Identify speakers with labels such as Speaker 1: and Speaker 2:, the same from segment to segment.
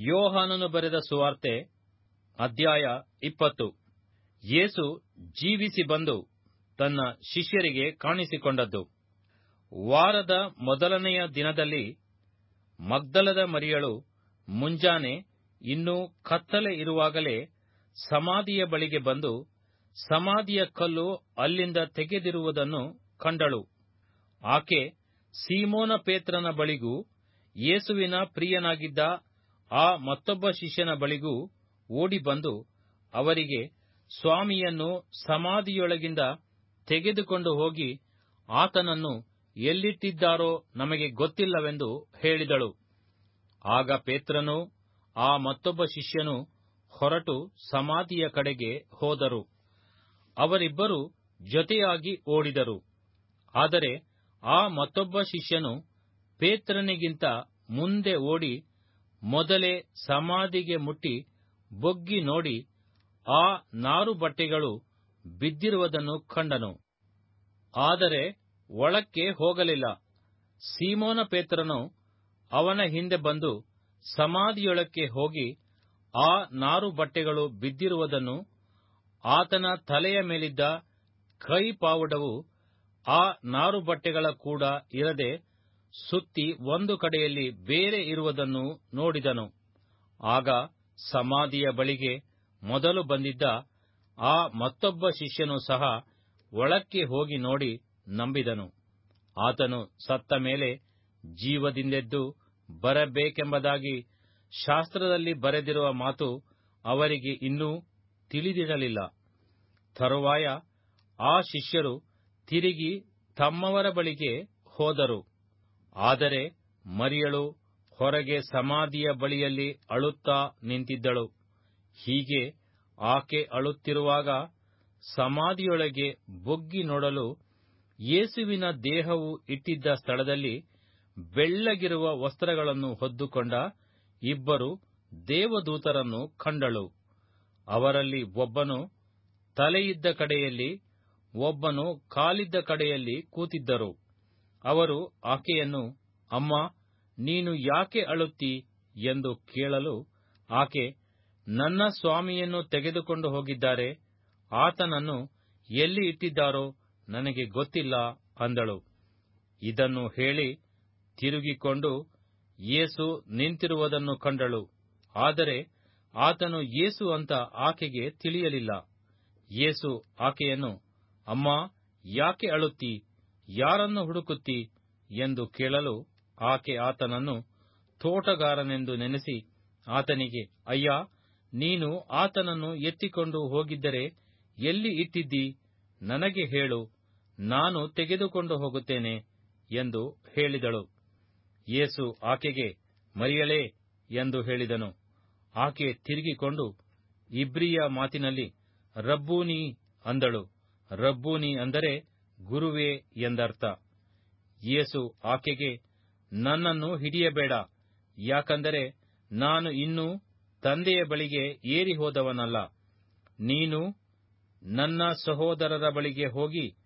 Speaker 1: ಯೋಹಾನನು ಬರೆದ ಸುವಾರ್ತೆ, ಅಧ್ಯಾಯ ಇಪ್ಪತ್ತು. ಯೇಸು ಜೀವಿಸಿ ಬಂದು ತನ್ನ ಶಿಷ್ಯರಿಗೆ ಕಾಣಿಸಿಕೊಂಡದ್ದು. ವಾರದ ಮೊದಲನೆಯ ದಿನದಲ್ಲಿ ಮಗ್ದಲದ ಮರಿಯಳು ಮುಂಜಾನೆ ಇನ್ನೂ ಕತ್ತಲೆ ಇರುವಾಗಲೇ ಸಮಾಧಿಯ ಬಳಿಗೆ ಬಂದು ಸಮಾಧಿಯ ಕಲ್ಲು ಅಲ್ಲಿಂದ ತೆಗೆದಿರುವುದನ್ನು ಕಂಡಳು. ಆಕೆ ಸೀಮೋನ ಪೇತ್ರನ ಬಳಿಗೂ ಯೇಸುವಿನ ಪ್ರಿಯನಾಗಿದ್ದ ಆ ಮತ್ತೊಬ್ಬ ಶಿಷ್ಯನ ಬಳಿಗೂ ಓಡಿಬಂದು ಅವರಿಗೆ ಸ್ವಾಮಿಯನ್ನು ಸಮಾಧಿಯೊಳಗಿಂದ ತೆಗೆದುಕೊಂಡು ಹೋಗಿ ಆತನನ್ನು ಎಲ್ಲಿಟ್ಟಿದ್ದಾರೋ ನಮಗೆ ಗೊತ್ತಿಲ್ಲವೆಂದು ಹೇಳಿದಳು. ಆಗ ಪೇತ್ರನು ಆ ಮತ್ತೊಬ್ಬ ಶಿಷ್ಯನು ಹೊರಟು ಸಮಾಧಿಯ ಕಡೆಗೆ ಹೋದರು. ಅವರಿಬ್ಬರು ಜೊತೆಯಾಗಿ ಓಡಿದರು. ಆದರೆ ಆ ಮತ್ತೊಬ್ಬ ಶಿಷ್ಯನು ಪೇತ್ರನಿಗಿಂತ ಮುಂದೆ ಓಡಿ ಮೊದಲೇ ಸಮಾಧಿಗೆ ಮುಟ್ಟಿ ಬೊಗ್ಗಿ ನೋಡಿ ಆ ನಾರು ಬಟ್ಟೆಗಳು ಬಿದ್ದಿರುವುದನ್ನು ಕಂಡನು. ಆದರೆ ಒಳಕ್ಕೆ ಹೋಗಲಿಲ್ಲ. ಸೀಮೋನ ಪೇತ್ರನು ಅವನ ಹಿಂದೆ ಬಂದು ಸಮಾಧಿಯೊಳಕ್ಕೆ ಹೋಗಿ ಆ ನಾರು ಬಟ್ಟೆಗಳು ಬಿದ್ದಿರುವುದನ್ನು ಆತನ ತಲೆಯ ಮೇಲಿದ್ದ ಕೈ ಪಾವುಡವು ಆ ನಾರು ಬಟ್ಟೆಗಳ ಕೂಡ ಇರದೆ ಸುತ್ತಿ ಒಂದು ಕಡೆಯಲ್ಲಿ ಬೇರೆ ಇರುವುದನ್ನು ನೋಡಿದನು. ಆಗ ಸಮಾಧಿಯ ಬಳಿಗೆ ಮೊದಲು ಬಂದಿದ್ದ ಆ ಮತ್ತೊಬ್ಬ ಶಿಷ್ಯನು ಸಹ ಒಳಕ್ಕೆ ಹೋಗಿ ನೋಡಿ ನಂಬಿದನು. ಆತನು ಸತ್ತ ಮೇಲೆ ಜೀವದಿಂದೆದ್ದು ಬರಬೇಕೆಂಬುದಾಗಿ ಶಾಸ್ತ್ರದಲ್ಲಿ ಬರೆದಿರುವ ಮಾತು ಅವರಿಗೆ ಇನ್ನೂ ತಿಳಿದಿರಲಿಲ್ಲ. ತರುವಾಯ ಆ ಶಿಷ್ಯರು ತಿರುಗಿ ತಮ್ಮವರ ಬಳಿಗೆ ಹೋದರು. ಆದರೆ ಮರಿಯಳು ಹೊರಗೆ ಸಮಾಧಿಯ ಬಳಿಯಲ್ಲಿ ಅಳುತ್ತಾ ನಿಂತಿದ್ದಳು. ಹೀಗೆ ಆಕೆ ಅಳುತ್ತಿರುವಾಗ ಸಮಾಧಿಯೊಳಗೆ ಬೊಗ್ಗಿ ನೋಡಲು ಯೇಸುವಿನ ದೇಹವು ಇಟ್ಟಿದ್ದ ಸ್ಥಳದಲ್ಲಿ ಬೆಳ್ಳಗಿರುವ ವಸ್ತ್ರಗಳನ್ನು ಹೊದ್ದುಕೊಂಡ ಇಬ್ಬರು ದೇವದೂತರನ್ನು ಕಂಡಳು. ಅವರಲ್ಲಿ ಒಬ್ಬನು ತಲೆಯಿದ್ದ ಕಡೆಯಲ್ಲಿ, ಒಬ್ಬನು ಕಾಲಿದ್ದ ಕಡೆಯಲ್ಲಿ ಕೂತಿದ್ದರು. ಅವರು ಆಕೆಯನ್ನು, ಅಮ್ಮ, ನೀನು ಯಾಕೆ ಅಳುತ್ತಿ? ಎಂದು ಕೇಳಲು ಆಕೆ, ನನ್ನ ಸ್ವಾಮಿಯನ್ನು ತೆಗೆದುಕೊಂಡು ಹೋಗಿದ್ದಾರೆ. ಆತನನ್ನು ಎಲ್ಲಿ ಇಟ್ಟಿದ್ದಾರೋ ನನಗೆ ಗೊತ್ತಿಲ್ಲ ಅಂದಳು. ಇದನ್ನು ಹೇಳಿ ತಿರುಗಿಕೊಂಡು ಯೇಸು ನಿಂತಿರುವುದನ್ನು ಕಂಡಳು. ಆದರೆ ಆತನು ಯೇಸು ಅಂತ ಆಕೆಗೆ ತಿಳಿಯಲಿಲ್ಲ. ಯೇಸು ಆಕೆಯನ್ನು, ಅಮ್ಮ, ಯಾಕೆ ಅಳುತ್ತಿ? ಯಾರನ್ನು ಹುಡುಕುತ್ತಿ ಎಂದು ಕೇಳಲು ಆಕೆ ಆತನನ್ನು ತೋಟಗಾರನೆಂದು ನೆನೆಸಿ ಆತನಿಗೆ, ಅಯ್ಯ, ನೀನು ಆತನನ್ನು ಎತ್ತಿಕೊಂಡು ಹೋಗಿದ್ದರೆ ಎಲ್ಲಿ ಇಟ್ಟಿದ್ದಿ? ನನಗೆ ಹೇಳು, ನಾನು ತೆಗೆದುಕೊಂಡು ಹೋಗುತ್ತೇನೆ ಎಂದು ಹೇಳಿದಳು. ಯೇಸು ಆಕೆಗೆ, ಮರಿಯಳೇ ಎಂದು ಹೇಳಿದನು. ಆಕೆ ತಿರುಗಿಕೊಂಡು ಇಬ್ರಿಯ ಮಾತಿನಲ್ಲಿ, ರಬ್ಬೂನಿ ಅಂದಳು. ರಬ್ಬೂನಿ ಅಂದರೆ ಗುರುವೇ ಎಂದರ್ಥ. ಯೇಸು ಆಕೆಗೆ, ನನ್ನನ್ನು ಹಿಡಿಯಬೇಡ. ಯಾಕಂದರೆ ನಾನು ಇನ್ನೂ ತಂದೆಯ ಬಳಿಗೆ ಏರಿ ಹೋದವನಲ್ಲ ನೀನು ನನ್ನ ಸಹೋದರರ ಬಳಿಗೆ ಹೋಗಿ,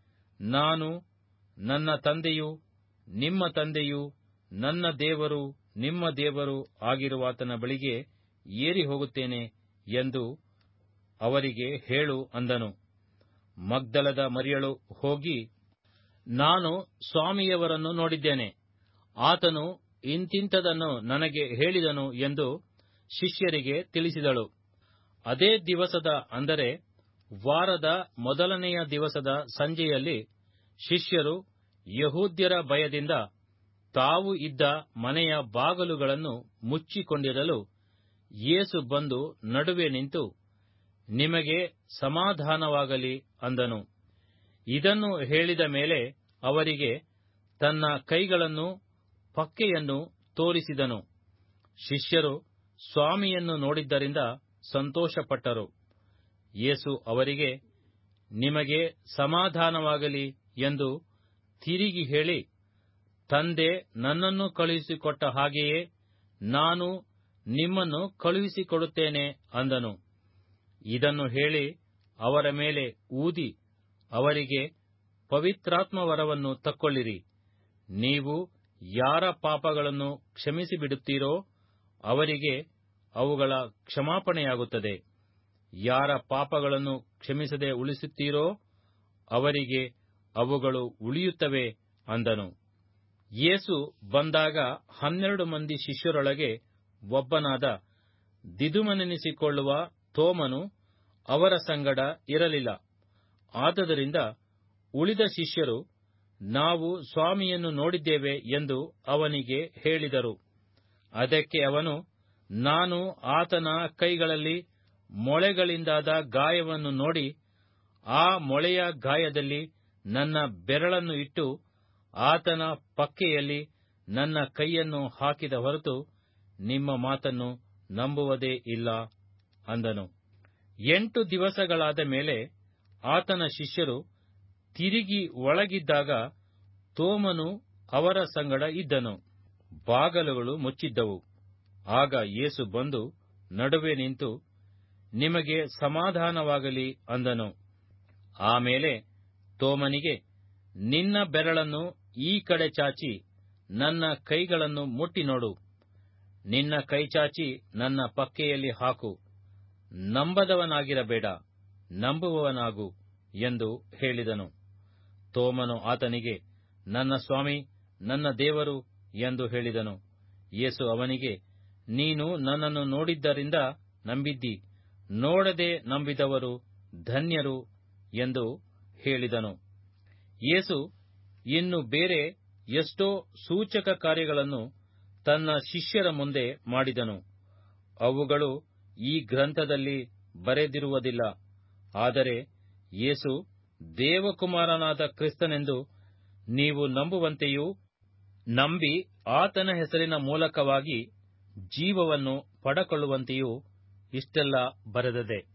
Speaker 1: ನಾನು ನನ್ನ ತಂದೆಯು, ನಿಮ್ಮ ತಂದೆಯು, ನನ್ನ ದೇವರು, ನಿಮ್ಮ ದೇವರು ಆಗಿರುವಾತನ ಬಳಿಗೆ ಏರಿ ಹೋಗುತ್ತೇನೆ ಎಂದು ಅವರಿಗೆ ಹೇಳು ಅಂದನು. ಮಗ್ದಲದ ಮರಿಯಳು ಹೋಗಿ, ನಾನು ಸ್ವಾಮಿಯವರನ್ನು ನೋಡಿದ್ದೇನೆ. ಆತನು ಇಂತಿಂತದನ್ನು ನನಗೆ ಹೇಳಿದನು ಎಂದು ಶಿಷ್ಯರಿಗೆ ತಿಳಿಸಿದಳು. ಅದೇ ದಿವಸದ ಅಂದರೆ ವಾರದ ಮೊದಲನೆಯ ದಿವಸದ ಸಂಜೆಯಲ್ಲಿ ಶಿಷ್ಯರು ಯಹೂದ್ಯರ ಭಯದಿಂದ ತಾವು ಇದ್ದ ಮನೆಯ ಬಾಗಲುಗಳನ್ನು ಮುಚ್ಚಿಕೊಂಡಿರಲು ಯೇಸು ಬಂದು ನಡುವೆ ನಿಂತು ನಿಮಗೆ ಸಮಾಧಾನವಾಗಲಿ ಅಂದನು. ಇದನ್ನು ಹೇಳಿದ ಮೇಲೆ ಅವರಿಗೆ ತನ್ನ ಕೈಗಳನ್ನು ಪಕ್ಕೆಯನ್ನು ತೋರಿಸಿದನು. ಶಿಷ್ಯರು ಸ್ವಾಮಿಯನ್ನು ನೋಡಿದ್ದರಿಂದ ಸಂತೋಷಪಟ್ಟರು. ಯೇಸು ಅವರಿಗೆ, ನಿಮಗೆ ಸಮಾಧಾನವಾಗಲಿ ಎಂದು ತಿರುಗಿ ಹೇಳಿ, ತಂದೆ ನನ್ನನ್ನು ಕಳುಹಿಸಿಕೊಟ್ಟ ಹಾಗೆಯೇ ನಾನು ನಿಮ್ಮನ್ನು ಕಳುಹಿಸಿಕೊಡುತ್ತೇನೆ ಅಂದನು. ಇದನ್ನು ಹೇಳಿ ಅವರ ಮೇಲೆ ಊದಿ ಅವರಿಗೆ ಪವಿತ್ರಾತ್ಮ ವರವನ್ನು ತಕ್ಕೊಳ್ಳಿರಿ. ನೀವು ಯಾರ ಪಾಪಗಳನ್ನು ಕ್ಷಮಿಸಿಬಿಡುತ್ತೀರೋ ಅವರಿಗೆ ಅವುಗಳ ಕ್ಷಮಾಪಣೆಯಾಗುತ್ತದೆ. ಯಾರ ಪಾಪಗಳನ್ನು ಕ್ಷಮಿಸದೆ ಉಳಿಸುತ್ತೀರೋ ಅವರಿಗೆ ಅವುಗಳು ಉಳಿಯುತ್ತವೆ ಅಂದನು. ಯೇಸು ಬಂದಾಗ ಹನ್ನೆರಡು ಮಂದಿ ಶಿಷ್ಯರೊಳಗೆ ಒಬ್ಬನಾದ ದಿದುಮನೆನಿಸಿಕೊಳ್ಳುವ ತೋಮನು ಅವರ ಸಂಗಡ ಇರಲಿಲ್ಲ. ಆದ್ದರಿಂದ ಉಳಿದ ಶಿಷ್ಯರು, ನಾವು ಸ್ವಾಮಿಯನ್ನು ನೋಡಿದ್ದೇವೆ ಎಂದು ಅವನಿಗೆ ಹೇಳಿದರು. ಅದಕ್ಕೆ ಅವನು, ನಾನು ಆತನ ಕೈಗಳಲ್ಲಿ ಮೊಳೆಗಳಿಂದಾದ ಗಾಯವನ್ನು ನೋಡಿ, ಆ ಮೊಳೆಯ ಗಾಯದಲ್ಲಿ ನನ್ನ ಬೆರಳನ್ನು ಇಟ್ಟು, ಆತನ ಪಕ್ಕೆಯಲ್ಲಿ ನನ್ನ ಕೈಯನ್ನು ಹಾಕಿದ ಹೊರತು, ನಿಮ್ಮ ಮಾತನ್ನು ನಂಬುವುದೇ ಇಲ್ಲ ಅಂದನು. ಎಂಟು ದಿವಸಗಳಾದ ಮೇಲೆ ಆತನ ಶಿಷ್ಯರು ತಿರುಗಿ ಒಳಗಿದ್ದಾಗ ತೋಮನು ಅವರ ಸಂಗಡ ಇದ್ದನು. ಬಾಗಲುಗಳು ಮುಚ್ಚಿದ್ದವು. ಆಗ ಯೇಸು ಬಂದು ನಡುವೆ ನಿಂತು, ನಿಮಗೆ ಸಮಾಧಾನವಾಗಲಿ ಅಂದನು. ಆಮೇಲೆ ತೋಮನಿಗೆ, ನಿನ್ನ ಬೆರಳನ್ನು ಈ ಕಡೆ ಚಾಚಿ, ನನ್ನ ಕೈಗಳನ್ನು ಮುಟ್ಟಿ ನೋಡು ನಿನ್ನ ಕೈ ಚಾಚಿ ನನ್ನ ಪಕ್ಕೆಯಲ್ಲಿ ಹಾಕು. ನಂಬದವನಾಗಿರಬೇಡ, ನಂಬುವವನಾಗು ಎಂದು ಹೇಳಿದನು. ತೋಮನು ಆತನಿಗೆ, ನನ್ನ ಸ್ವಾಮಿ, ನನ್ನ ದೇವರು ಎಂದು ಹೇಳಿದನು. ಯೇಸು ಅವನಿಗೆ, ನೀನು ನನ್ನನ್ನು ನೋಡಿದ್ದರಿಂದ ನಂಬಿದ್ದಿ, ನೋಡದೆ ನಂಬಿದವರು ಧನ್ಯರು ಎಂದು ಹೇಳಿದನು. ಯೇಸು ಇನ್ನು ಬೇರೆ ಎಷ್ಟೋ ಸೂಚಕ ಕಾರ್ಯಗಳನ್ನು ತನ್ನ ಶಿಷ್ಯರ ಮುಂದೆ ಮಾಡಿದನು. ಅವುಗಳು ಈ ಗ್ರಂಥದಲ್ಲಿ ಬರೆದಿರುವುದಿಲ್ಲ. ಆದರೆ ಯೇಸು ದೇವಕುಮಾರನಾದ ಕ್ರಿಸ್ತನೆಂದು ನೀವು ನಂಬುವಂತೆಯೂ ನಂಬಿ ಆತನ ಹೆಸರಿನ ಮೂಲಕವಾಗಿ ಜೀವವನ್ನು ಪಡಕೊಳ್ಳುವಂತೆಯೂ ಇಷ್ಟೆಲ್ಲ ಬರೆದದೆ.